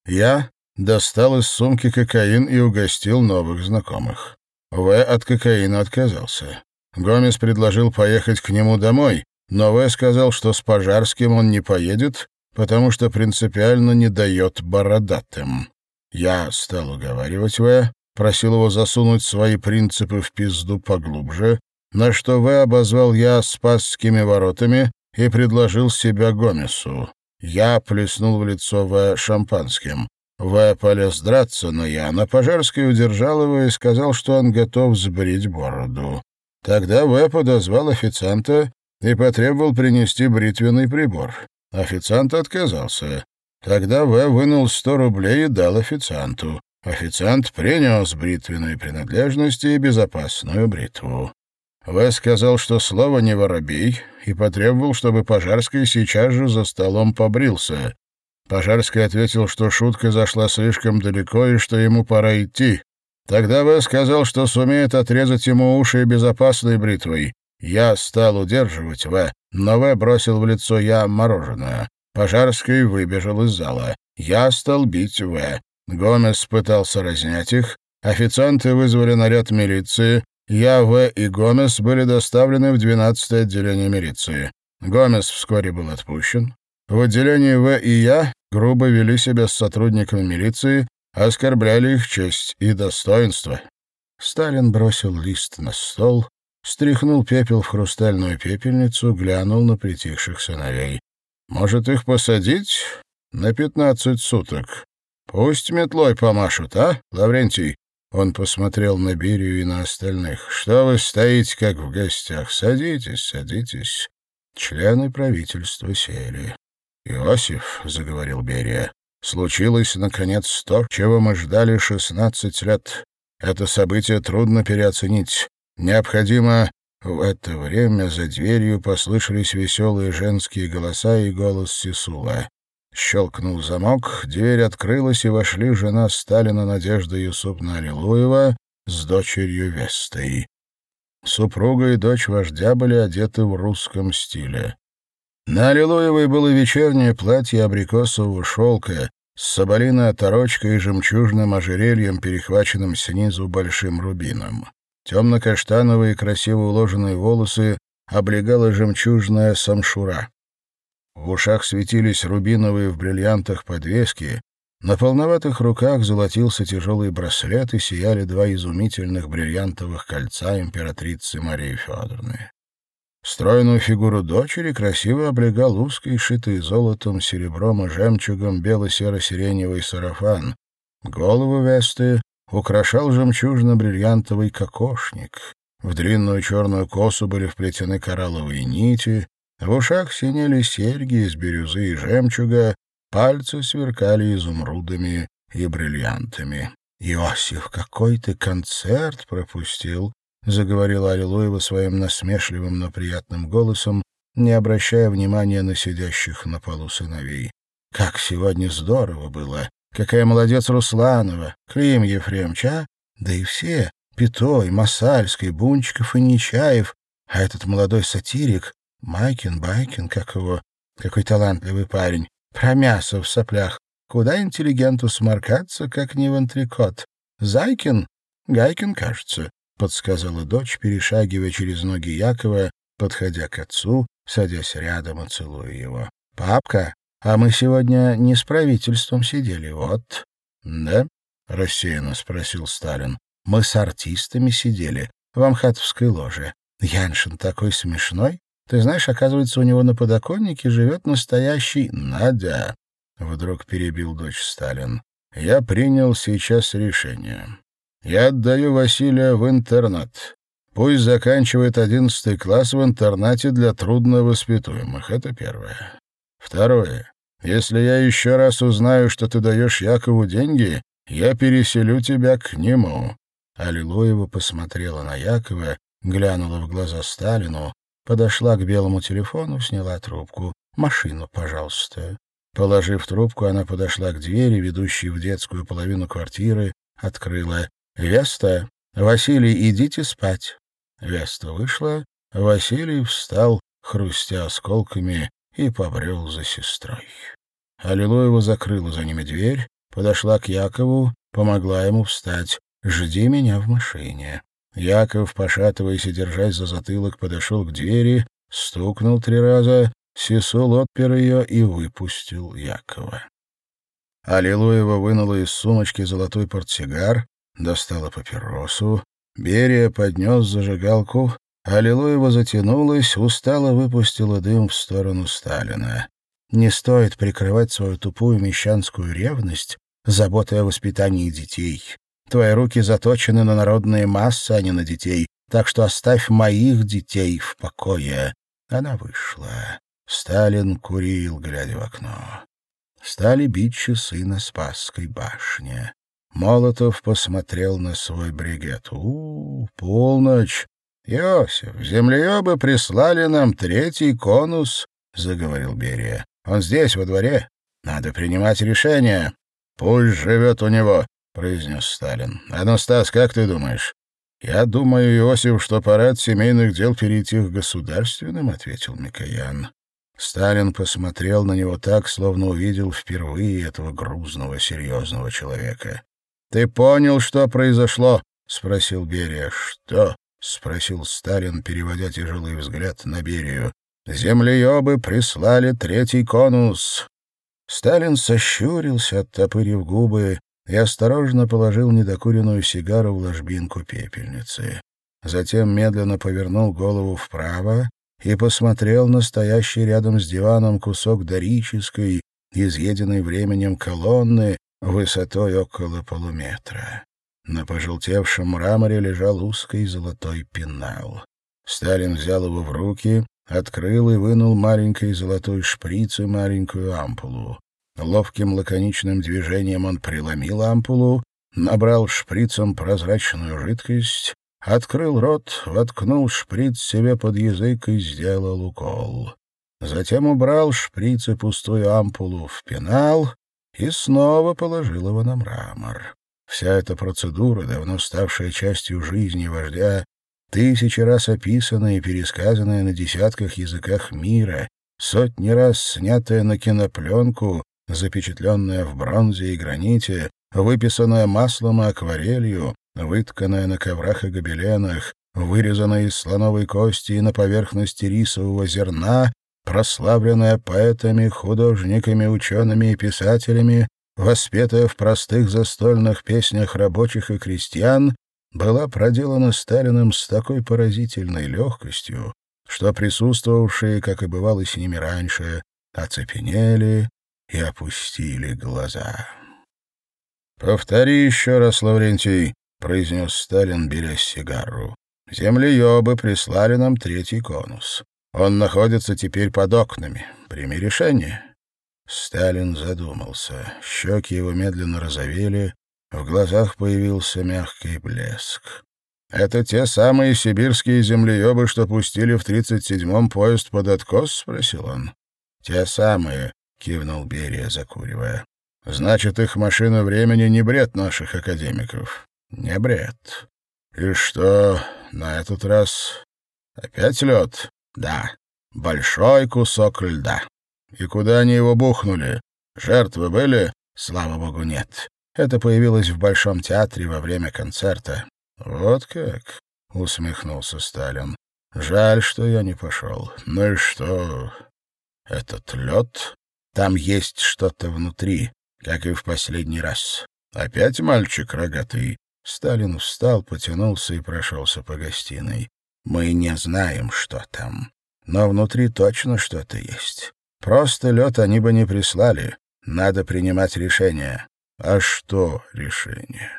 Я достал из сумки кокаин и угостил новых знакомых. В от кокаина отказался. Гомес предложил поехать к нему домой, но В сказал, что с Пожарским он не поедет, потому что принципиально не дает бородатым. Я стал уговаривать В, просил его засунуть свои принципы в пизду поглубже, на что В обозвал я спасскими воротами и предложил себя Гомесу. Я плеснул в лицо В. шампанским. В. полез драться, но я на Пожарский удержал его и сказал, что он готов сбрить бороду. Тогда В. подозвал официанта и потребовал принести бритвенный прибор. Официант отказался. Тогда В. вынул сто рублей и дал официанту. Официант принес бритвенные принадлежности и безопасную бритву. В сказал, что слово не воробей, и потребовал, чтобы Пожарский сейчас же за столом побрился. Пожарский ответил, что шутка зашла слишком далеко и что ему пора идти. Тогда В сказал, что сумеет отрезать ему уши безопасной бритвой. Я стал удерживать В, но В бросил в лицо я мороженое. Пожарский выбежал из зала. Я стал бить В. Гомес пытался разнять их. Официанты вызвали наряд милиции. Я, В и Гомес были доставлены в 12-е отделение милиции. Гомес вскоре был отпущен. В отделении В и я грубо вели себя с сотрудниками милиции, оскорбляли их честь и достоинство. Сталин бросил лист на стол, стряхнул пепел в хрустальную пепельницу, глянул на притихших сыновей. «Может, их посадить на пятнадцать суток? Пусть метлой помашут, а, Лаврентий?» Он посмотрел на Берию и на остальных. «Что вы стоите, как в гостях? Садитесь, садитесь». Члены правительства сели. «Иосиф», — заговорил Берия, — «случилось, наконец, то, чего мы ждали шестнадцать лет. Это событие трудно переоценить. Необходимо...» В это время за дверью послышались веселые женские голоса и голос Сисула. Щелкнул замок, дверь открылась, и вошли жена Сталина Надежда Юсупна Аллилуева с дочерью Вестой. Супруга и дочь вождя были одеты в русском стиле. На Аллилуевой было вечернее платье абрикосового шелка с соболиной оторочкой и жемчужным ожерельем, перехваченным снизу большим рубином. Темно-каштановые красиво уложенные волосы облегала жемчужная самшура. В ушах светились рубиновые в бриллиантах подвески, на полноватых руках золотился тяжелый браслет и сияли два изумительных бриллиантовых кольца императрицы Марии Федоровны. Стройную фигуру дочери красиво облегал узкий, шитый золотом, серебром и жемчугом бело-серо-сиреневый сарафан. Голову Весты украшал жемчужно-бриллиантовый кокошник. В длинную черную косу были вплетены коралловые нити, в ушах синели серьги из бирюзы и жемчуга, пальцы сверкали изумрудами и бриллиантами. «Иосиф, какой ты концерт пропустил!» — заговорила Аллилуева своим насмешливым, но приятным голосом, не обращая внимания на сидящих на полу сыновей. «Как сегодня здорово было! Какая молодец Русланова, Клим Ефремович, а? Да и все, Пятой, Масальский, Бунчиков и Нечаев, а этот молодой сатирик, Майкин, Байкин, как его, какой талантливый парень, про мясо в соплях. Куда интеллигенту сморкаться, как не в антрикот? Зайкин? Гайкин, кажется. — подсказала дочь, перешагивая через ноги Якова, подходя к отцу, садясь рядом и целуя его. «Папка, а мы сегодня не с правительством сидели, вот». «Да?» — рассеянно спросил Сталин. «Мы с артистами сидели в Амхатовской ложе. Яншин такой смешной. Ты знаешь, оказывается, у него на подоконнике живет настоящий Надя». Вдруг перебил дочь Сталин. «Я принял сейчас решение. Я отдаю Василия в интернат. Пусть заканчивает одиннадцатый класс в интернате для трудновоспитуемых. Это первое. Второе. Если я еще раз узнаю, что ты даешь Якову деньги, я переселю тебя к нему». Аллилуева посмотрела на Якова, глянула в глаза Сталину, подошла к белому телефону, сняла трубку. «Машину, пожалуйста». Положив трубку, она подошла к двери, ведущей в детскую половину квартиры, открыла. «Веста, Василий, идите спать». Веста вышла, Василий встал, хрустя осколками, и побрел за сестрой. Аллилуева закрыла за ними дверь, подошла к Якову, помогла ему встать. «Жди меня в машине». Яков, пошатываясь и держась за затылок, подошел к двери, стукнул три раза, Сесул отпер ее и выпустил Якова. Аллилуева вынула из сумочки золотой портсигар, достала папиросу. Берия поднес зажигалку, а Лилуева затянулась, устало выпустила дым в сторону Сталина. Не стоит прикрывать свою тупую мещанскую ревность заботой о воспитании детей. Твои руки заточены на народные массы, а не на детей, так что оставь моих детей в покое. Она вышла. Сталин курил, глядя в окно. Стали бить часы на Спасской башне. Молотов посмотрел на свой бригет. «У, полночь! Иосиф, землеебы прислали нам третий конус», — заговорил Берия. «Он здесь, во дворе. Надо принимать решение». «Пусть живет у него», — произнес Сталин. «А ну, Стас, как ты думаешь?» «Я думаю, Иосиф, что пора от семейных дел перейти к государственным», — ответил Микоян. Сталин посмотрел на него так, словно увидел впервые этого грузного, серьезного человека. «Ты понял, что произошло?» — спросил Берия. «Что?» — спросил Сталин, переводя тяжелый взгляд на Берию. «Землеебы прислали третий конус». Сталин сощурился, оттопырив губы, и осторожно положил недокуренную сигару в ложбинку пепельницы. Затем медленно повернул голову вправо и посмотрел на стоящий рядом с диваном кусок дорической, изъеденной временем колонны, высотой около полуметра. На пожелтевшем мраморе лежал узкий золотой пенал. Сталин взял его в руки, открыл и вынул маленький золотой шприц и маленькую ампулу. Ловким лаконичным движением он преломил ампулу, набрал шприцем прозрачную жидкость, открыл рот, воткнул шприц себе под язык и сделал укол. Затем убрал шприц и пустую ампулу в пенал и снова положил его на мрамор. Вся эта процедура, давно ставшая частью жизни вождя, тысячи раз описанная и пересказанная на десятках языках мира, сотни раз снятая на кинопленку, запечатленная в бронзе и граните, выписанная маслом и акварелью, вытканная на коврах и гобеленах, вырезанная из слоновой кости и на поверхности рисового зерна, прославленная поэтами, художниками, учеными и писателями, воспетая в простых застольных песнях рабочих и крестьян, была проделана Сталиным с такой поразительной легкостью, что присутствовавшие, как и бывало с ними раньше, оцепенели и опустили глаза. «Повтори еще раз, Лаврентий», — произнес Сталин, беря сигару. «Землеебы прислали нам третий конус. Он находится теперь под окнами. Прими решение». Сталин задумался. Щеки его медленно розовели, в глазах появился мягкий блеск. «Это те самые сибирские землеебы, что пустили в тридцать седьмом поезд под откос?» — спросил он. «Те самые», — кивнул Берия, закуривая. «Значит, их машина времени не бред наших академиков?» «Не бред. И что, на этот раз опять лед?» «Да, большой кусок льда. И куда они его бухнули? Жертвы были?» «Слава богу, нет. Это появилось в Большом театре во время концерта». «Вот как?» — усмехнулся Сталин. «Жаль, что я не пошел. Ну и что? Этот лед там есть что-то внутри, как и в последний раз. Опять мальчик рогатый. Сталин встал, потянулся и прошелся по гостиной. Мы не знаем, что там. Но внутри точно что-то есть. Просто лед они бы не прислали. Надо принимать решение. А что решение?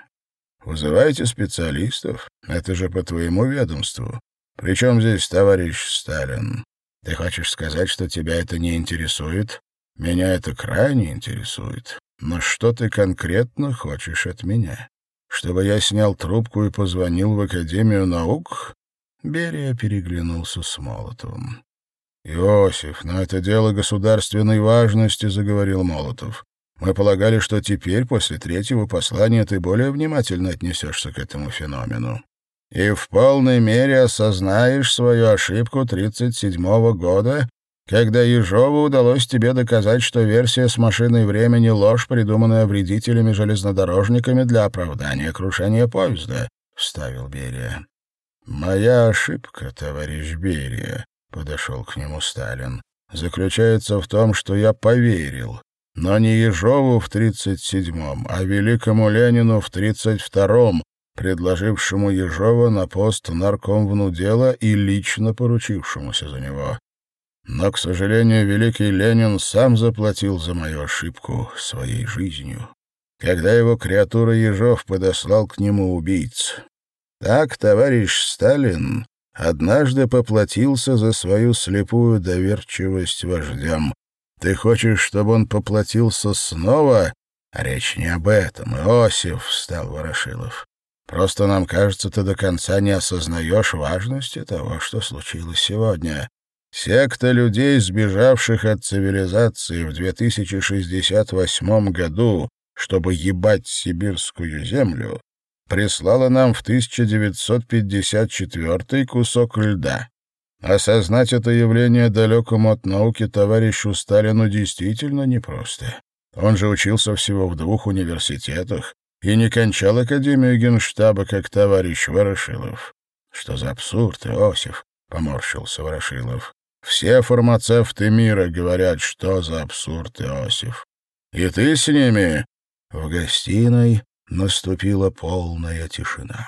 Вызывайте специалистов. Это же по твоему ведомству. Причем здесь товарищ Сталин? Ты хочешь сказать, что тебя это не интересует? Меня это крайне интересует. Но что ты конкретно хочешь от меня? Чтобы я снял трубку и позвонил в Академию наук?» Берия переглянулся с Молотовым. «Иосиф, но это дело государственной важности», — заговорил Молотов. «Мы полагали, что теперь, после третьего послания, ты более внимательно отнесешься к этому феномену и в полной мере осознаешь свою ошибку 37-го года когда Ежову удалось тебе доказать, что версия с машиной времени — ложь, придуманная вредителями железнодорожниками для оправдания крушения поезда», — вставил Берия. «Моя ошибка, товарищ Берия», — подошел к нему Сталин, — «заключается в том, что я поверил, но не Ежову в тридцать седьмом, а великому Ленину в тридцать втором, предложившему Ежова на пост наркомвнудела и лично поручившемуся за него. Но, к сожалению, великий Ленин сам заплатил за мою ошибку своей жизнью, когда его креатура Ежов подослал к нему убийц. Так товарищ Сталин однажды поплатился за свою слепую доверчивость вождям. Ты хочешь, чтобы он поплатился снова Речь не об этом. Иосиф, — встал Ворошилов. Просто нам кажется, ты до конца не осознаешь важности того, что случилось сегодня. Секта людей, сбежавших от цивилизации в 2068 году, чтобы ебать сибирскую землю, прислала нам в 1954 кусок льда. Осознать это явление далекому от науки товарищу Сталину действительно непросто. Он же учился всего в двух университетах и не кончал Академию Генштаба, как товарищ Ворошилов. Что за абсурд, Иосиф? — поморщился Ворошилов. Все фармацевты мира говорят, что за абсурд, Иосиф. И ты с ними? В гостиной наступила полная тишина.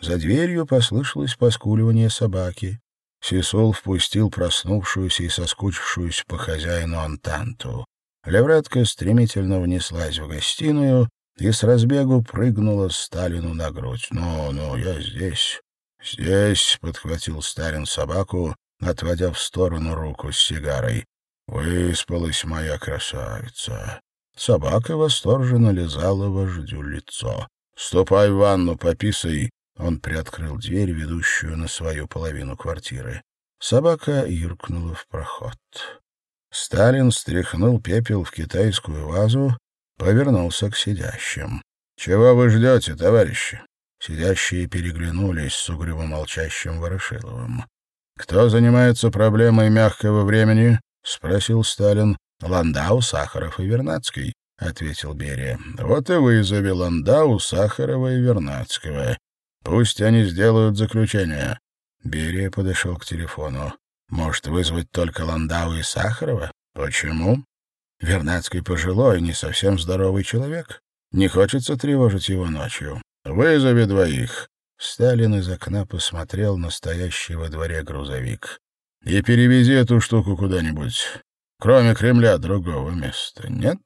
За дверью послышалось поскуливание собаки. Сисул впустил проснувшуюся и соскучившуюся по хозяину Антанту. Левретка стремительно внеслась в гостиную и с разбегу прыгнула Сталину на грудь. «Ну, ну, я здесь». «Здесь», — подхватил Сталин собаку отводя в сторону руку с сигарой. «Выспалась моя красавица». Собака восторженно лизала вождю лицо. «Ступай в ванну, пописай». Он приоткрыл дверь, ведущую на свою половину квартиры. Собака юркнула в проход. Сталин стряхнул пепел в китайскую вазу, повернулся к сидящим. «Чего вы ждете, товарищи?» Сидящие переглянулись с угрюмо молчащим Ворошиловым. «Кто занимается проблемой мягкого времени?» — спросил Сталин. «Ландау, Сахаров и Вернадский», — ответил Берия. «Вот и вызови Ландау, Сахарова и Вернадского. Пусть они сделают заключение». Берия подошел к телефону. «Может, вызвать только Ландау и Сахарова? Почему?» «Вернадский пожилой, не совсем здоровый человек. Не хочется тревожить его ночью. Вызови двоих. Сталин из окна посмотрел на стоящий во дворе грузовик. «И перевези эту штуку куда-нибудь. Кроме Кремля другого места нет?»